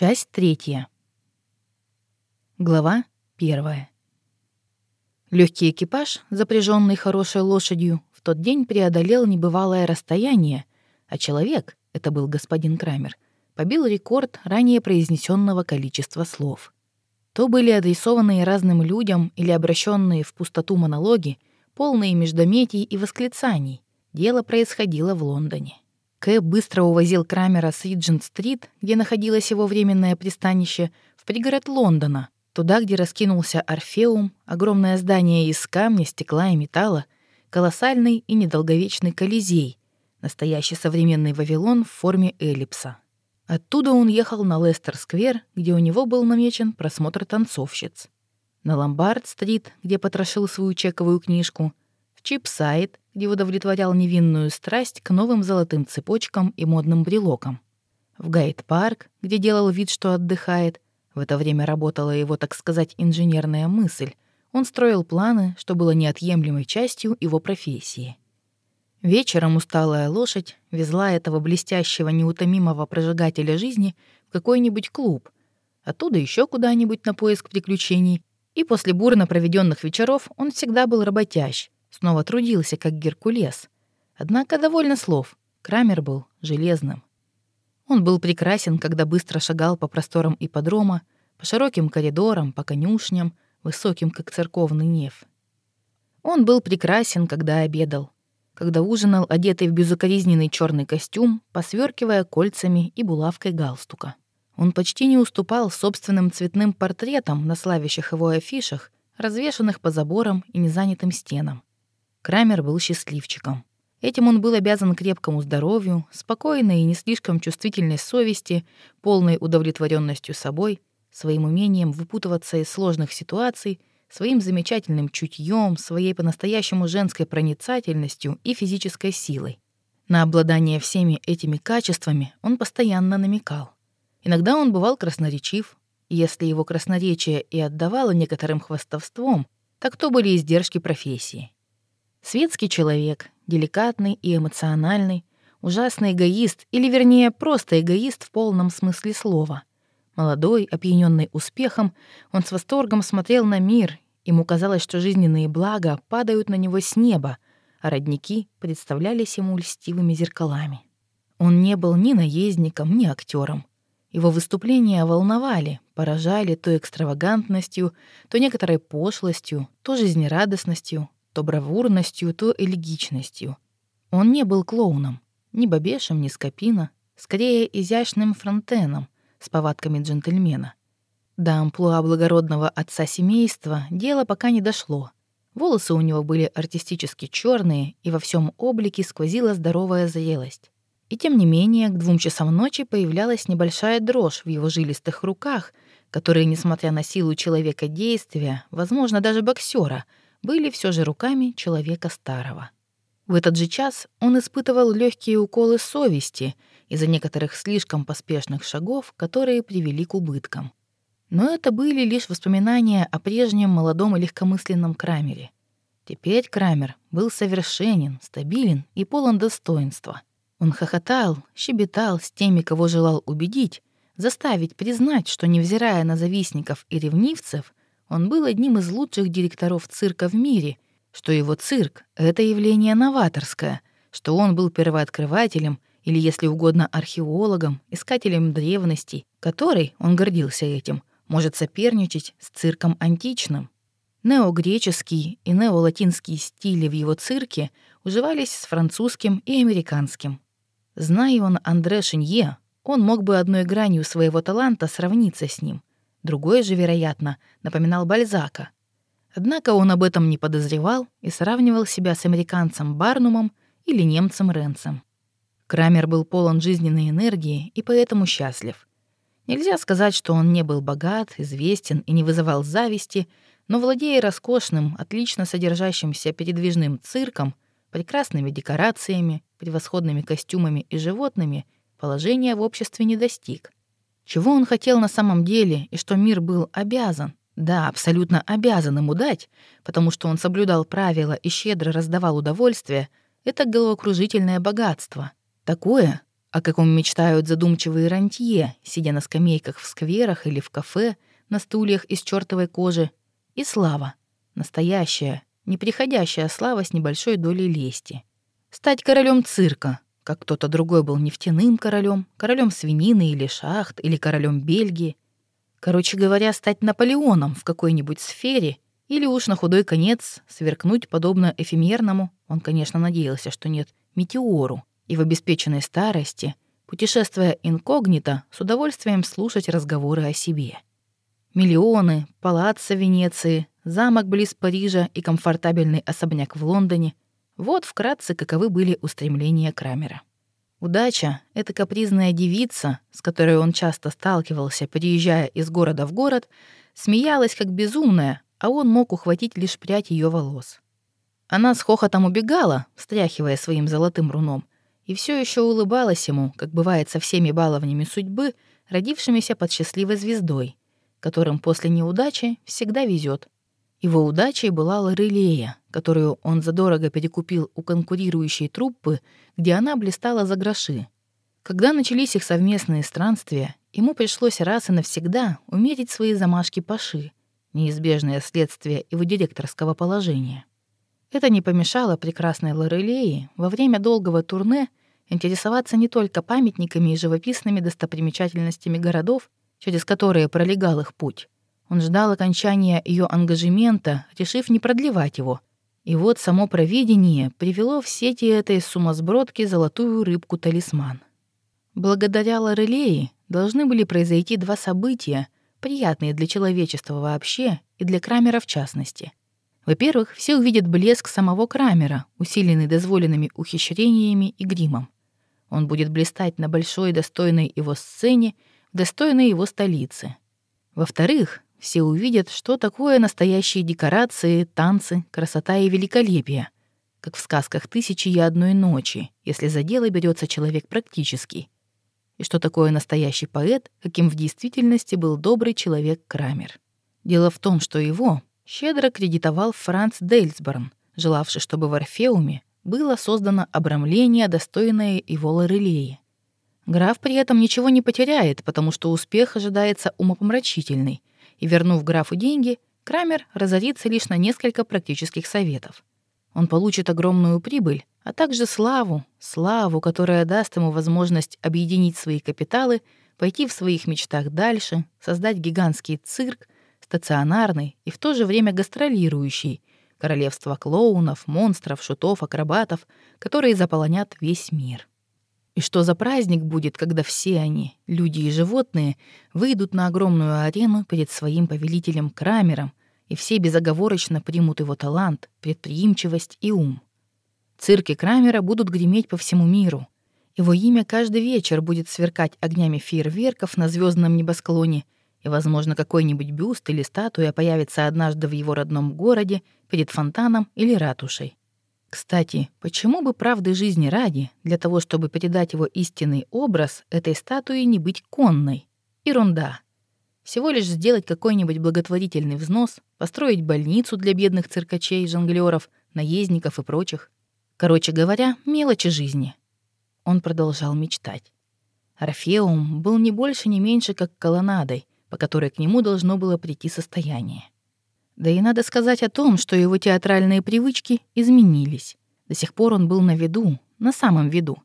Часть третья. Глава первая. Легкий экипаж, запряженный хорошей лошадью, в тот день преодолел небывалое расстояние, а человек, это был господин Крамер, побил рекорд ранее произнесенного количества слов. То были адресованные разным людям или обращенные в пустоту монологи, полные междометий и восклицаний. Дело происходило в Лондоне. Кэб быстро увозил Крамера с Риджент-стрит, где находилось его временное пристанище, в пригород Лондона, туда, где раскинулся Орфеум, огромное здание из камня, стекла и металла, колоссальный и недолговечный Колизей, настоящий современный Вавилон в форме эллипса. Оттуда он ехал на Лестер-сквер, где у него был намечен просмотр танцовщиц. На Ломбард-стрит, где потрошил свою чековую книжку, в Чипсайд, где удовлетворял невинную страсть к новым золотым цепочкам и модным брелокам. В Гайд-парк, где делал вид, что отдыхает, в это время работала его, так сказать, инженерная мысль. Он строил планы, что было неотъемлемой частью его профессии. Вечером усталая лошадь везла этого блестящего, неутомимого прожигателя жизни в какой-нибудь клуб, оттуда еще куда-нибудь на поиск приключений, и после бурно проведенных вечеров он всегда был работящ, снова трудился, как Геркулес. Однако довольно слов. Крамер был железным. Он был прекрасен, когда быстро шагал по просторам ипподрома, по широким коридорам, по конюшням, высоким, как церковный неф. Он был прекрасен, когда обедал, когда ужинал, одетый в безукоризненный черный костюм, посверкивая кольцами и булавкой галстука. Он почти не уступал собственным цветным портретам на славящих его афишах, развешанных по заборам и незанятым стенам. Крамер был счастливчиком. Этим он был обязан крепкому здоровью, спокойной и не слишком чувствительной совести, полной удовлетворенностью собой, своим умением выпутываться из сложных ситуаций, своим замечательным чутьем, своей по-настоящему женской проницательностью и физической силой. На обладание всеми этими качествами он постоянно намекал. Иногда он бывал красноречив, и если его красноречие и отдавало некоторым хвастовством, так то были издержки профессии. Светский человек, деликатный и эмоциональный, ужасный эгоист, или вернее, просто эгоист в полном смысле слова. Молодой, опьяненный успехом, он с восторгом смотрел на мир, ему казалось, что жизненные блага падают на него с неба, а родники представлялись ему льстивыми зеркалами. Он не был ни наездником, ни актером. Его выступления волновали, поражали то экстравагантностью, то некоторой пошлостью, то жизнерадостностью, то бравурностью, то элегичностью. Он не был клоуном, ни бабешем, ни скопина, скорее изящным фронтеном с повадками джентльмена. До амплуа благородного отца семейства дело пока не дошло. Волосы у него были артистически черные, и во всем облике сквозила здоровая зрелость. И тем не менее, к двум часам ночи появлялась небольшая дрожь в его жилистых руках, которые, несмотря на силу человека действия, возможно, даже боксера, были все же руками человека старого. В этот же час он испытывал легкие уколы совести из-за некоторых слишком поспешных шагов, которые привели к убыткам. Но это были лишь воспоминания о прежнем молодом и легкомысленном Крамере. Теперь Крамер был совершенен, стабилен и полон достоинства. Он хохотал, щебетал с теми, кого желал убедить, заставить признать, что, невзирая на завистников и ревнивцев, он был одним из лучших директоров цирка в мире, что его цирк — это явление новаторское, что он был первооткрывателем или, если угодно, археологом, искателем древностей, который, он гордился этим, может соперничать с цирком античным. Неогреческий и неолатинский стили в его цирке уживались с французским и американским. Зная он Андре Шинье, он мог бы одной гранью своего таланта сравниться с ним. Другой же, вероятно, напоминал Бальзака. Однако он об этом не подозревал и сравнивал себя с американцем Барнумом или немцем Ренцем. Крамер был полон жизненной энергии и поэтому счастлив. Нельзя сказать, что он не был богат, известен и не вызывал зависти, но, владея роскошным, отлично содержащимся передвижным цирком, прекрасными декорациями, превосходными костюмами и животными, положения в обществе не достиг. Чего он хотел на самом деле и что мир был обязан, да, абсолютно обязан ему дать, потому что он соблюдал правила и щедро раздавал удовольствие, это головокружительное богатство. Такое, о каком мечтают задумчивые рантье, сидя на скамейках в скверах или в кафе на стульях из чертовой кожи, и слава, настоящая, неприходящая слава с небольшой долей лести. Стать королем цирка, как кто-то другой был нефтяным королем, королем свинины или шахт, или королем Бельгии. Короче говоря, стать Наполеоном в какой-нибудь сфере или уж на худой конец сверкнуть подобно эфемерному, он, конечно, надеялся, что нет, метеору, и в обеспеченной старости, путешествуя инкогнито, с удовольствием слушать разговоры о себе. Миллионы, палаццо Венеции, замок близ Парижа и комфортабельный особняк в Лондоне — вот вкратце каковы были устремления Крамера. Удача — это капризная девица, с которой он часто сталкивался, переезжая из города в город, смеялась как безумная, а он мог ухватить лишь прядь ее волос. Она с хохотом убегала, встряхивая своим золотым руном, и все еще улыбалась ему, как бывает со всеми баловнями судьбы, родившимися под счастливой звездой, которым после неудачи всегда везет. Его удачей была Лорелея, которую он задорого перекупил у конкурирующей труппы, где она блистала за гроши. Когда начались их совместные странствия, ему пришлось раз и навсегда умерить свои замашки паши, неизбежное следствие его директорского положения. Это не помешало прекрасной Лорелее во время долгого турне интересоваться не только памятниками и живописными достопримечательностями городов, через которые пролегал их путь, он ждал окончания ее ангажемента, решив не продлевать его. И вот само провидение привело в сети этой сумасбродки золотую рыбку-талисман. Благодаря Лорелее должны были произойти два события, приятные для человечества вообще и для Крамера в частности. Во-первых, все увидят блеск самого Крамера, усиленный дозволенными ухищрениями и гримом. Он будет блистать на большой достойной его сцене, достойной его столице. Во-вторых, все увидят, что такое настоящие декорации, танцы, красота и великолепие, как в сказках «Тысячи и одной ночи», если за дело берется человек практический. И что такое настоящий поэт, каким в действительности был добрый человек Крамер. Дело в том, что его щедро кредитовал Франц Дейльсборн, желавший, чтобы в Орфеуме было создано обрамление, достойное его Лорелеи. Граф при этом ничего не потеряет, потому что успех ожидается умопомрачительный, и, вернув графу деньги, Крамер разорится лишь на несколько практических советов. Он получит огромную прибыль, а также славу, славу, которая даст ему возможность объединить свои капиталы, пойти в своих мечтах дальше, создать гигантский цирк, стационарный и в то же время гастролирующий, королевство клоунов, монстров, шутов, акробатов, которые заполонят весь мир. И что за праздник будет, когда все они, люди и животные, выйдут на огромную арену перед своим повелителем Крамером, и все безоговорочно примут его талант, предприимчивость и ум. Цирки Крамера будут греметь по всему миру. Его имя каждый вечер будет сверкать огнями фейерверков на звездном небосклоне, и, возможно, какой-нибудь бюст или статуя появится однажды в его родном городе перед фонтаном или ратушей. Кстати, почему бы правды жизни ради, для того, чтобы передать его истинный образ, этой статуи не быть конной? Ерунда. Всего лишь сделать какой-нибудь благотворительный взнос, построить больницу для бедных циркачей, жонглёров, наездников и прочих. Короче говоря, мелочи жизни. Он продолжал мечтать. Орфеум был не больше, не меньше, как колоннадой, по которой к нему должно было прийти состояние. Да и надо сказать о том, что его театральные привычки изменились. До сих пор он был на виду, на самом виду.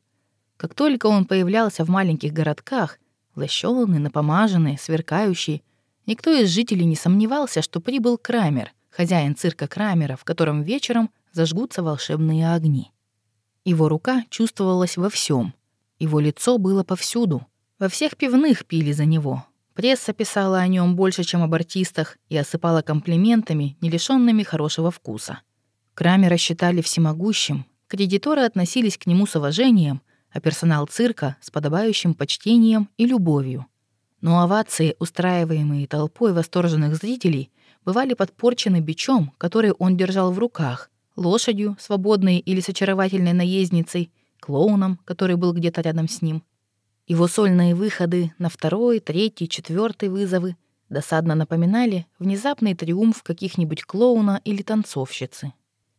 Как только он появлялся в маленьких городках, лощёный, напомаженный, сверкающий, никто из жителей не сомневался, что прибыл Крамер, хозяин цирка Крамера, в котором вечером зажгутся волшебные огни. Его рука чувствовалась во всем, его лицо было повсюду. Во всех пивных пили за него, Пресса писала о нем больше, чем об артистах, и осыпала комплиментами, не лишенными хорошего вкуса. Крамера считали всемогущим, кредиторы относились к нему с уважением, а персонал цирка — с подобающим почтением и любовью. Но овации, устраиваемые толпой восторженных зрителей, бывали подпорчены бичом, который он держал в руках, лошадью, свободной или с очаровательной наездницей, клоуном, который был где-то рядом с ним — его сольные выходы на второй, третий, четвертый вызовы досадно напоминали внезапный триумф каких-нибудь клоуна или танцовщицы.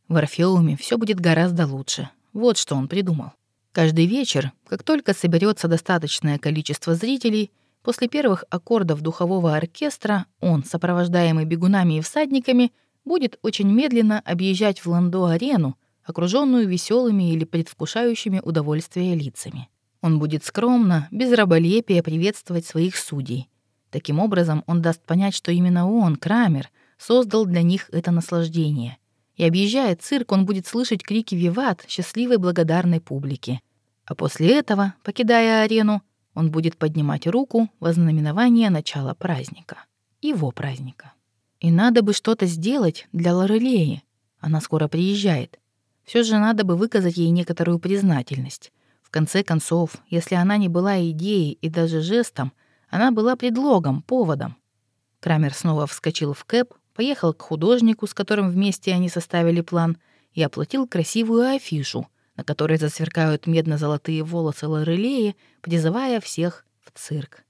В Орфеуме все будет гораздо лучше. Вот что он придумал. Каждый вечер, как только соберется достаточное количество зрителей, после первых аккордов духового оркестра он, сопровождаемый бегунами и всадниками, будет очень медленно объезжать в Ландо-арену, окруженную веселыми или предвкушающими удовольствие лицами. Он будет скромно, без раболепия приветствовать своих судей. Таким образом, он даст понять, что именно он, Крамер, создал для них это наслаждение. И объезжая цирк, он будет слышать крики «Виват» счастливой благодарной публики. А после этого, покидая арену, он будет поднимать руку во знаменование начала праздника. Его праздника. И надо бы что-то сделать для Лорелеи. Она скоро приезжает. Все же надо бы выказать ей некоторую признательность. В конце концов, если она не была идеей и даже жестом, она была предлогом, поводом. Крамер снова вскочил в кэп, поехал к художнику, с которым вместе они составили план, и оплатил красивую афишу, на которой засверкают медно-золотые волосы Лорелеи, призывая всех в цирк.